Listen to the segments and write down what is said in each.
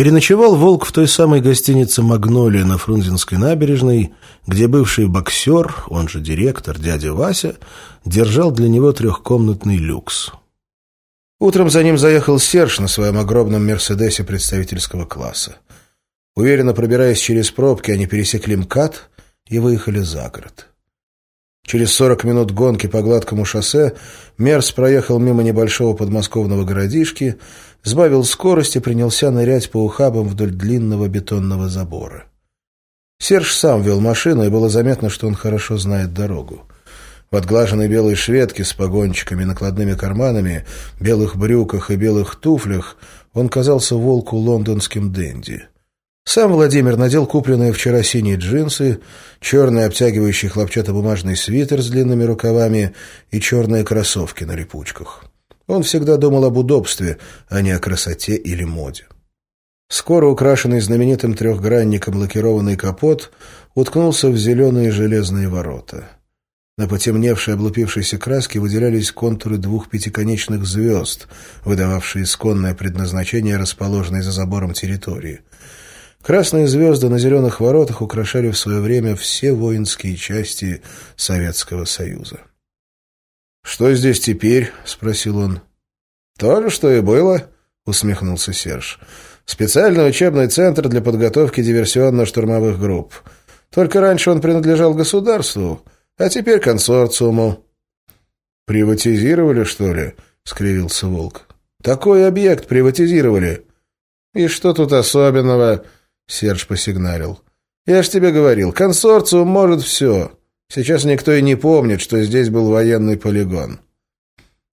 Переночевал Волк в той самой гостинице «Магнолия» на Фрунзенской набережной, где бывший боксер, он же директор, дядя Вася, держал для него трехкомнатный люкс. Утром за ним заехал Серж на своем огромном «Мерседесе» представительского класса. Уверенно пробираясь через пробки, они пересекли МКАД и выехали за город. Через сорок минут гонки по гладкому шоссе Мерс проехал мимо небольшого подмосковного городишки, сбавил скорость и принялся нырять по ухабам вдоль длинного бетонного забора. Серж сам вел машину, и было заметно, что он хорошо знает дорогу. В отглаженной белой шведке с погончиками, накладными карманами, белых брюках и белых туфлях он казался волку лондонским денди. Сам Владимир надел купленные вчера синие джинсы, черный обтягивающий хлопчатобумажный свитер с длинными рукавами и черные кроссовки на липучках. Он всегда думал об удобстве, а не о красоте или моде. Скоро украшенный знаменитым трехгранником лакированный капот уткнулся в зеленые железные ворота. На потемневшей облупившейся краске выделялись контуры двух пятиконечных звезд, выдававшие исконное предназначение расположенной за забором территории. Красные звезды на зеленых воротах украшали в свое время все воинские части Советского Союза. «Что здесь теперь?» — спросил он. «То же, что и было», — усмехнулся Серж. «Специальный учебный центр для подготовки диверсионно-штурмовых групп. Только раньше он принадлежал государству, а теперь консорциуму». «Приватизировали, что ли?» — скривился Волк. «Такой объект приватизировали». «И что тут особенного?» — Серж посигналил. «Я ж тебе говорил, консорциум может все. Сейчас никто и не помнит, что здесь был военный полигон».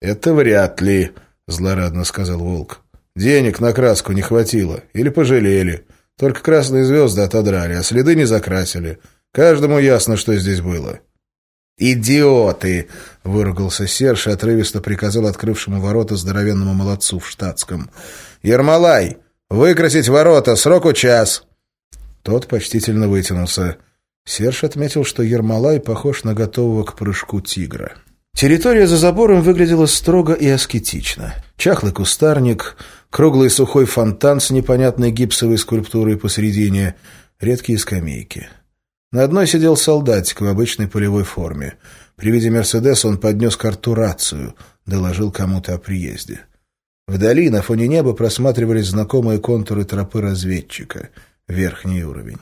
«Это вряд ли», — злорадно сказал Волк. «Денег на краску не хватило. Или пожалели. Только красные звезды отодрали, а следы не закрасили. Каждому ясно, что здесь было». «Идиоты!» — выругался Серж и отрывисто приказал открывшему ворота здоровенному молодцу в штатском. «Ермолай, выкрасить ворота, сроку час!» Тот почтительно вытянулся. Серж отметил, что Ермолай похож на готового к прыжку тигра. Территория за забором выглядела строго и аскетично. Чахлый кустарник, круглый сухой фонтан с непонятной гипсовой скульптурой посередине, редкие скамейки. На одной сидел солдатик в обычной полевой форме. При виде «Мерседеса» он поднес карту рацию, доложил кому-то о приезде. Вдали, на фоне неба, просматривались знакомые контуры тропы разведчика. Верхний уровень.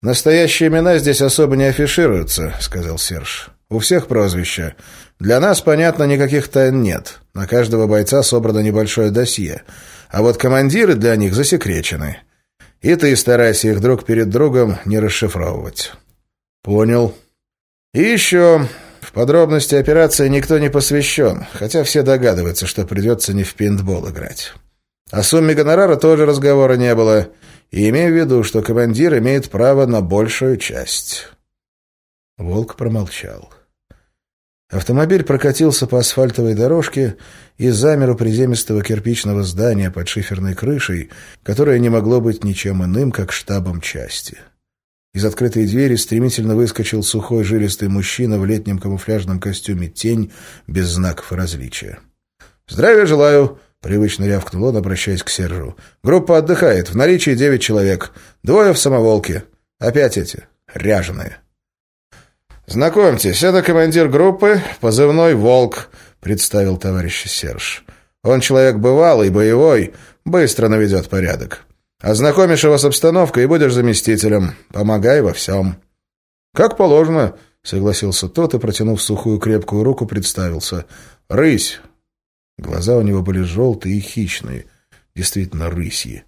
«Настоящие имена здесь особо не афишируются», — сказал Серж. «У всех прозвища. Для нас, понятно, никаких тайн нет. На каждого бойца собрано небольшое досье. А вот командиры для них засекречены. И ты старайся их друг перед другом не расшифровывать». «Понял». «И еще...» В подробности операции никто не посвящен, хотя все догадываются, что придется не в пейнтбол играть. О сумме гонорара тоже разговора не было и имею в виду, что командир имеет право на большую часть». Волк промолчал. Автомобиль прокатился по асфальтовой дорожке и замер у приземистого кирпичного здания под шиферной крышей, которое не могло быть ничем иным, как штабом части. Из открытой двери стремительно выскочил сухой жилистый мужчина в летнем камуфляжном костюме «Тень» без знаков различия. «Здравия желаю!» Привычно рявкнул он, обращаясь к Сержу. «Группа отдыхает. В наличии девять человек. Двое в самоволке. Опять эти. Ряженые». «Знакомьтесь, это командир группы, позывной «Волк», — представил товарищ Серж. «Он человек бывалый, боевой, быстро наведет порядок. Ознакомишь его с обстановкой и будешь заместителем. Помогай во всем». «Как положено», — согласился тот и, протянув сухую крепкую руку, представился. «Рысь, Глаза у него были желтые и хищные, действительно рысьи.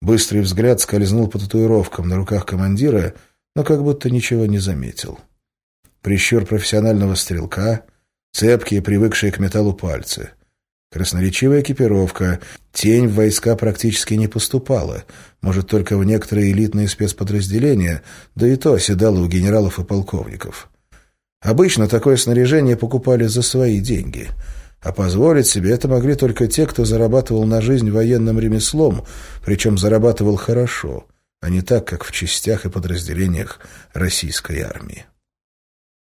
Быстрый взгляд скользнул по татуировкам на руках командира, но как будто ничего не заметил. Прищур профессионального стрелка, цепкие, привыкшие к металлу пальцы. Красноречивая экипировка. Тень в войска практически не поступала. Может, только в некоторые элитные спецподразделения, да и то оседало у генералов и полковников. Обычно такое снаряжение покупали за свои деньги — а позволить себе это могли только те, кто зарабатывал на жизнь военным ремеслом, причем зарабатывал хорошо, а не так, как в частях и подразделениях российской армии.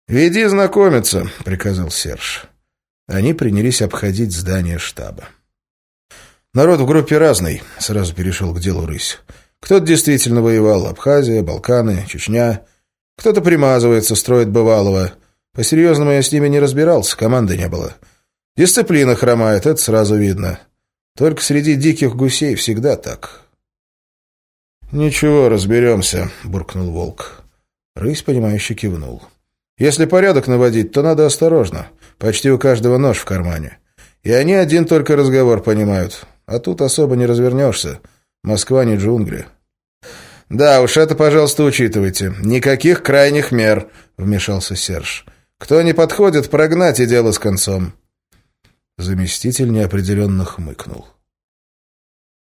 «Веди знакомиться», — приказал Серж. Они принялись обходить здание штаба. Народ в группе разный, сразу перешел к делу рысь. Кто-то действительно воевал, Абхазия, Балканы, Чечня. Кто-то примазывается, строит бывалого. По-серьезному я с ними не разбирался, команды не было. Дисциплина хромает, это сразу видно. Только среди диких гусей всегда так. «Ничего, разберемся», — буркнул волк. Рысь, понимающе кивнул. «Если порядок наводить, то надо осторожно. Почти у каждого нож в кармане. И они один только разговор понимают. А тут особо не развернешься. Москва не джунгли». «Да уж, это, пожалуйста, учитывайте. Никаких крайних мер», — вмешался Серж. «Кто не подходит, прогнать и дело с концом». Заместитель неопределенно хмыкнул.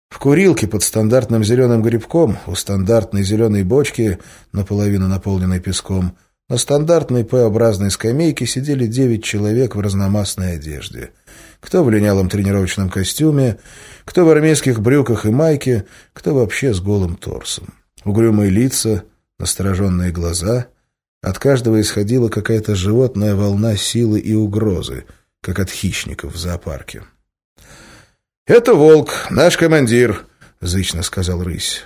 В курилке под стандартным зеленым грибком, у стандартной зеленой бочки, наполовину наполненной песком, на стандартной П-образной скамейке сидели девять человек в разномастной одежде. Кто в линялом тренировочном костюме, кто в армейских брюках и майке, кто вообще с голым торсом. Угрюмые лица, настороженные глаза. От каждого исходила какая-то животная волна силы и угрозы, как от хищников в зоопарке. «Это волк, наш командир», — зычно сказал рысь.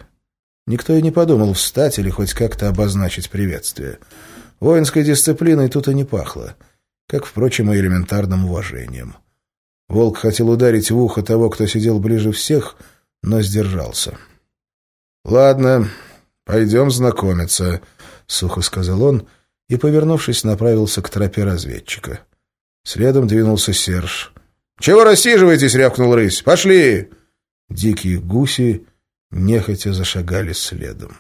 Никто и не подумал встать или хоть как-то обозначить приветствие. Воинской дисциплиной тут и не пахло, как, впрочем, и элементарным уважением. Волк хотел ударить в ухо того, кто сидел ближе всех, но сдержался. «Ладно, пойдем знакомиться», — сухо сказал он и, повернувшись, направился к тропе разведчика. Следом двинулся Серж — «Чего рассиживаетесь?» — рявкнул рысь. «Пошли!» Дикие гуси нехотя зашагали следом.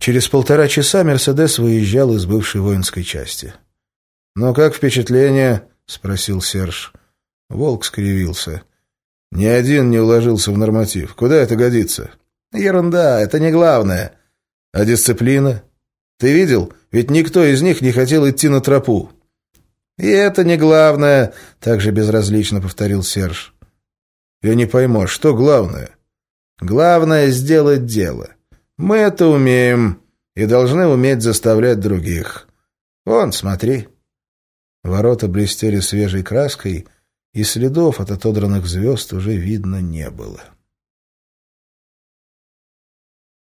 Через полтора часа «Мерседес» выезжал из бывшей воинской части. «Ну, как впечатление?» — спросил Серж. Волк скривился. «Ни один не уложился в норматив. Куда это годится?» «Ерунда, это не главное. А дисциплина? Ты видел? Ведь никто из них не хотел идти на тропу». «И это не главное», — также безразлично повторил Серж. «Я не пойму, а что главное?» «Главное — сделать дело. Мы это умеем и должны уметь заставлять других. Вон, смотри». Ворота блестели свежей краской, и следов от отодранных звезд уже видно не было.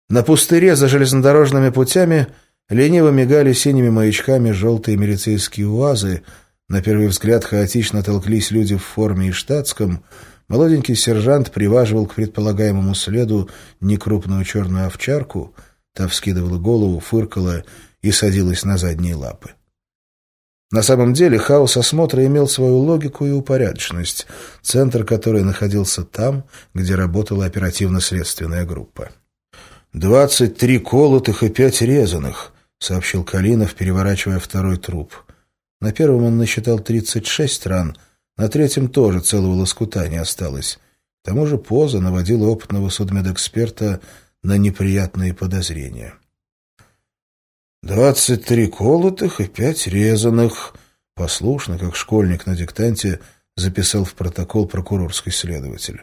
На пустыре за железнодорожными путями Лениво мигали синими маячками желтые милицейские уазы, на первый взгляд хаотично толклись люди в форме и штатском, молоденький сержант приваживал к предполагаемому следу некрупную черную овчарку, та вскидывала голову, фыркала и садилась на задние лапы. На самом деле хаос осмотра имел свою логику и упорядоченность, центр которой находился там, где работала оперативно-следственная группа. «Двадцать три колотых и пять резаных», — сообщил Калинов, переворачивая второй труп. На первом он насчитал тридцать шесть ран, на третьем тоже целого лоскута не осталось. К тому же поза наводила опытного судмедэксперта на неприятные подозрения. «Двадцать три колотых и пять резаных», — послушно, как школьник на диктанте, записал в протокол прокурорский следователь.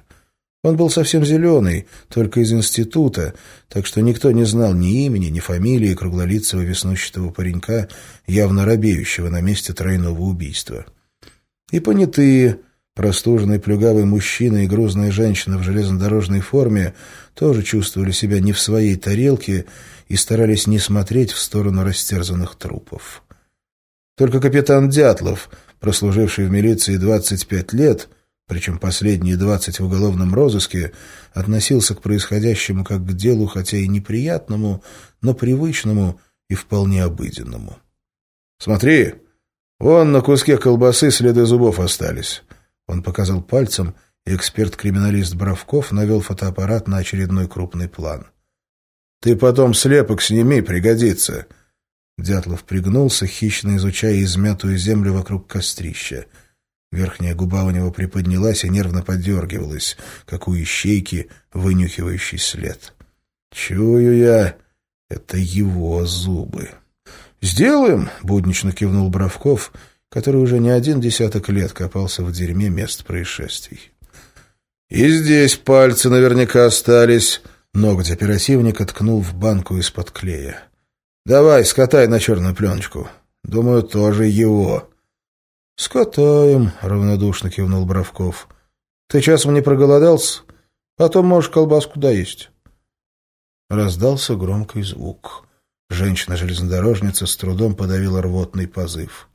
Он был совсем зеленый, только из института, так что никто не знал ни имени, ни фамилии круглолицего веснущатого паренька, явно робеющего на месте тройного убийства. И понятые, простуженный плюгавый мужчина и грузная женщина в железнодорожной форме тоже чувствовали себя не в своей тарелке и старались не смотреть в сторону растерзанных трупов. Только капитан Дятлов, прослуживший в милиции 25 лет, — причем последние двадцать в уголовном розыске, относился к происходящему как к делу, хотя и неприятному, но привычному и вполне обыденному. «Смотри, вон на куске колбасы следы зубов остались». Он показал пальцем, и эксперт-криминалист Бравков навел фотоаппарат на очередной крупный план. «Ты потом слепок сними, пригодится». Дятлов пригнулся, хищно изучая измятую землю вокруг кострища — Верхняя губа у него приподнялась и нервно подергивалась, как у ищейки, вынюхивающий след. «Чую я, это его зубы». «Сделаем», — буднично кивнул Бравков, который уже не один десяток лет копался в дерьме мест происшествий. «И здесь пальцы наверняка остались», — ноготь оперативника ткнул в банку из-под клея. «Давай, скатай на черную пленочку. Думаю, тоже его». «Скатаем», — равнодушно кивнул Бравков. Ты часом не проголодался? Потом можешь колбаску доесть». Раздался громкий звук. Женщина-железнодорожница с трудом подавила рвотный позыв.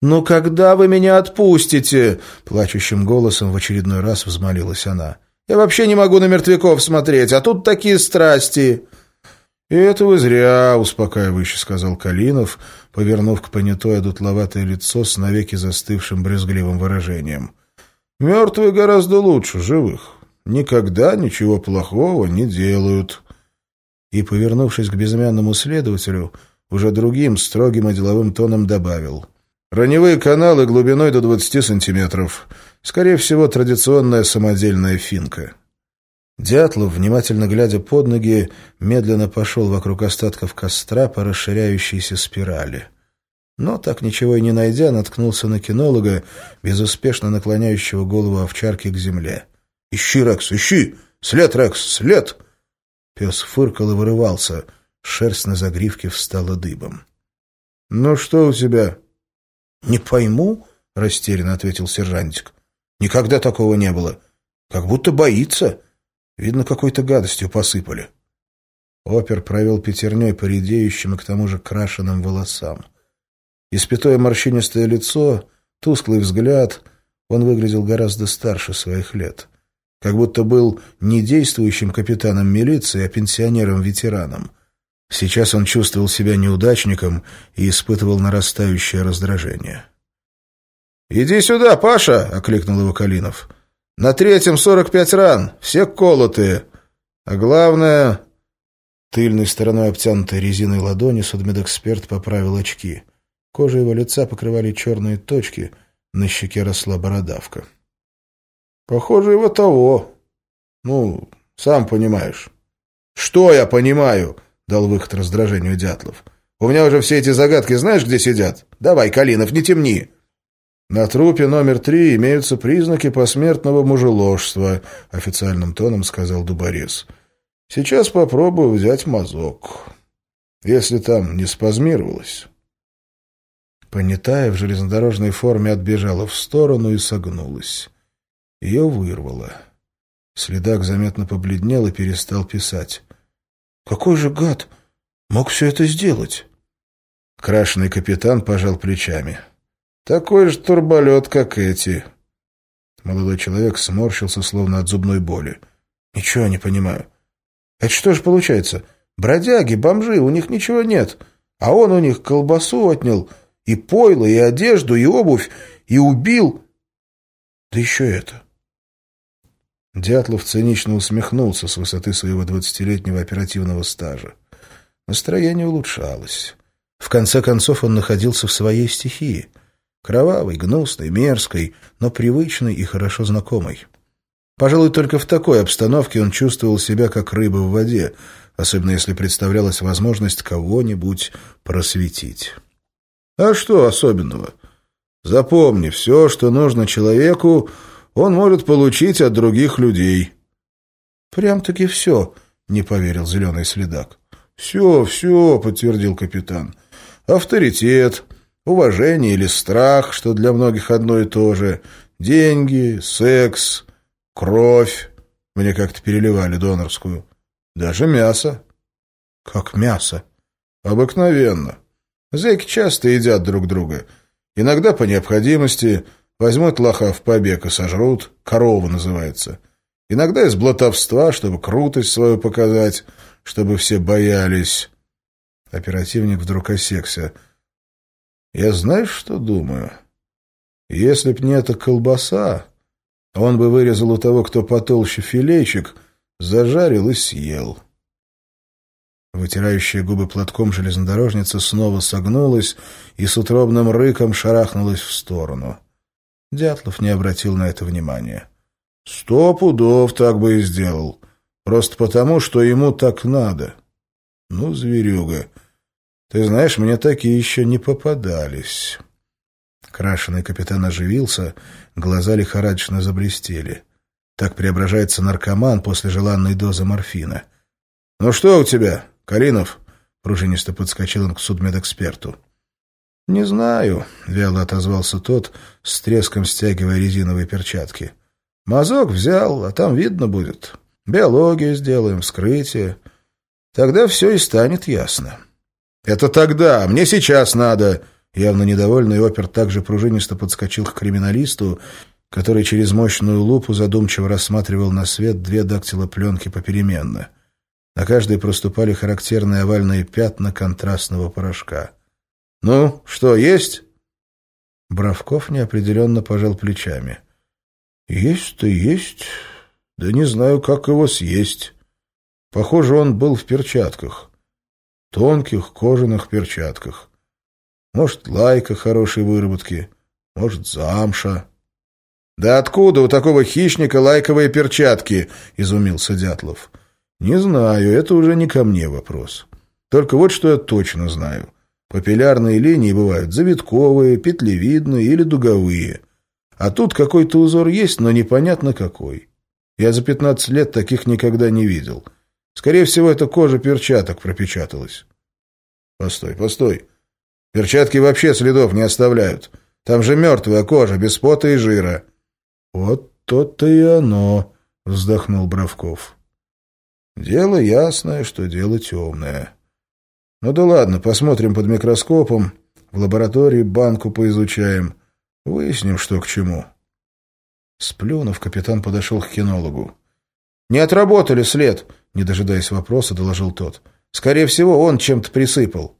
«Ну когда вы меня отпустите?» — плачущим голосом в очередной раз взмолилась она. «Я вообще не могу на мертвяков смотреть, а тут такие страсти!» «И это вы зря», — успокаивающе сказал Калинов, повернув к понятой одутловатое лицо с навеки застывшим брезгливым выражением. «Мертвые гораздо лучше живых. Никогда ничего плохого не делают». И, повернувшись к безымянному следователю, уже другим строгим и деловым тоном добавил. «Раневые каналы глубиной до 20 сантиметров. Скорее всего, традиционная самодельная финка». Дятлов, внимательно глядя под ноги, медленно пошел вокруг остатков костра по расширяющейся спирали. Но, так ничего и не найдя, наткнулся на кинолога, безуспешно наклоняющего голову овчарки к земле. «Ищи, Рекс, ищи! След, Рекс, след!» Пес фыркал и вырывался. Шерсть на загривке встала дыбом. «Ну что у тебя?» «Не пойму», — растерянно ответил сержантик. «Никогда такого не было. Как будто боится». Видно, какой-то гадостью посыпали. Опер провел пятерней по редеющим и к тому же крашенным волосам. Испятое морщинистое лицо, тусклый взгляд, он выглядел гораздо старше своих лет. Как будто был не действующим капитаном милиции, а пенсионером-ветераном. Сейчас он чувствовал себя неудачником и испытывал нарастающее раздражение. «Иди сюда, Паша!» — окликнул его Калинов. На третьем сорок пять ран, все колотые. А главное...» Тыльной стороной обтянутой резиной ладони судмедэксперт поправил очки. Кожа его лица покрывали черные точки, на щеке росла бородавка. «Похоже, его того. Ну, сам понимаешь». «Что я понимаю?» — дал выход раздражению Дятлов. «У меня уже все эти загадки знаешь, где сидят? Давай, Калинов, не темни». «На трупе номер три имеются признаки посмертного мужеложства», — официальным тоном сказал Дуборез. «Сейчас попробую взять мазок. Если там не спазмировалось». Понятая в железнодорожной форме отбежала в сторону и согнулась. Ее вырвало. Следак заметно побледнел и перестал писать. «Какой же гад мог все это сделать?» Крашеный капитан пожал плечами. Такой же турболет, как эти. Молодой человек сморщился, словно от зубной боли. Ничего не понимаю. Это что же получается? Бродяги, бомжи, у них ничего нет. А он у них колбасу отнял, и пойло, и одежду, и обувь, и убил. Да еще это. Дятлов цинично усмехнулся с высоты своего двадцатилетнего оперативного стажа. Настроение улучшалось. В конце концов он находился в своей стихии — Кровавой, гнусной, мерзкой, но привычной и хорошо знакомой. Пожалуй, только в такой обстановке он чувствовал себя как рыба в воде, особенно если представлялась возможность кого-нибудь просветить. А что особенного? Запомни, все, что нужно человеку, он может получить от других людей. Прям-таки все, не поверил зеленый следак. Все, все, подтвердил капитан. Авторитет, уважение или страх, что для многих одно и то же, деньги, секс, кровь, мне как-то переливали донорскую, даже мясо. Как мясо? Обыкновенно. Зэки часто едят друг друга. Иногда по необходимости возьмут лоха в побег и сожрут, корова называется. Иногда из блатовства, чтобы крутость свою показать, чтобы все боялись. Оперативник вдруг осекся — я знаешь, что думаю? Если б не эта колбаса, он бы вырезал у того, кто потолще филейчик, зажарил и съел. Вытирающая губы платком железнодорожница снова согнулась и с утробным рыком шарахнулась в сторону. Дятлов не обратил на это внимания. Сто пудов так бы и сделал. Просто потому, что ему так надо. Ну, зверюга, ты знаешь, мне такие еще не попадались. Крашеный капитан оживился, глаза лихорадочно заблестели. Так преображается наркоман после желанной дозы морфина. — Ну что у тебя, Калинов? — пружинисто подскочил он к судмедэксперту. — Не знаю, — вяло отозвался тот, с треском стягивая резиновые перчатки. — Мазок взял, а там видно будет. Биологию сделаем, вскрытие. Тогда все и станет ясно. «Это тогда, мне сейчас надо!» Явно недовольный опер также пружинисто подскочил к криминалисту, который через мощную лупу задумчиво рассматривал на свет две дактилопленки попеременно. На каждой проступали характерные овальные пятна контрастного порошка. «Ну, что, есть?» Бравков неопределенно пожал плечами. «Есть-то есть. Да не знаю, как его съесть. Похоже, он был в перчатках. Тонких кожаных перчатках. Может, лайка хорошей выработки, может, замша». «Да откуда у такого хищника лайковые перчатки?» — изумился Дятлов. «Не знаю, это уже не ко мне вопрос. Только вот что я точно знаю. Папиллярные линии бывают завитковые, петлевидные или дуговые. А тут какой-то узор есть, но непонятно какой. Я за 15 лет таких никогда не видел. Скорее всего, это кожа перчаток пропечаталась. Постой, постой. Перчатки вообще следов не оставляют. Там же мертвая кожа, без пота и жира. Вот то-то и оно, вздохнул Бравков. Дело ясное, что дело темное. Ну да ладно, посмотрим под микроскопом, в лаборатории банку поизучаем, выясним, что к чему. Сплюнув, капитан подошел к кинологу. «Не отработали след», — не дожидаясь вопроса, доложил тот. «Скорее всего, он чем-то присыпал».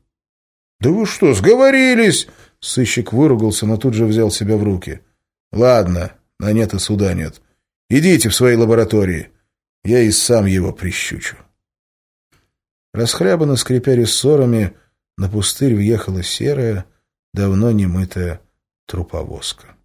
«Да вы что, сговорились?» Сыщик выругался, но тут же взял себя в руки. «Ладно, на нет и суда нет. Идите в свои лаборатории. Я и сам его прищучу». Расхлябанно скрипя рессорами, на пустырь въехала серая, давно немытая труповозка.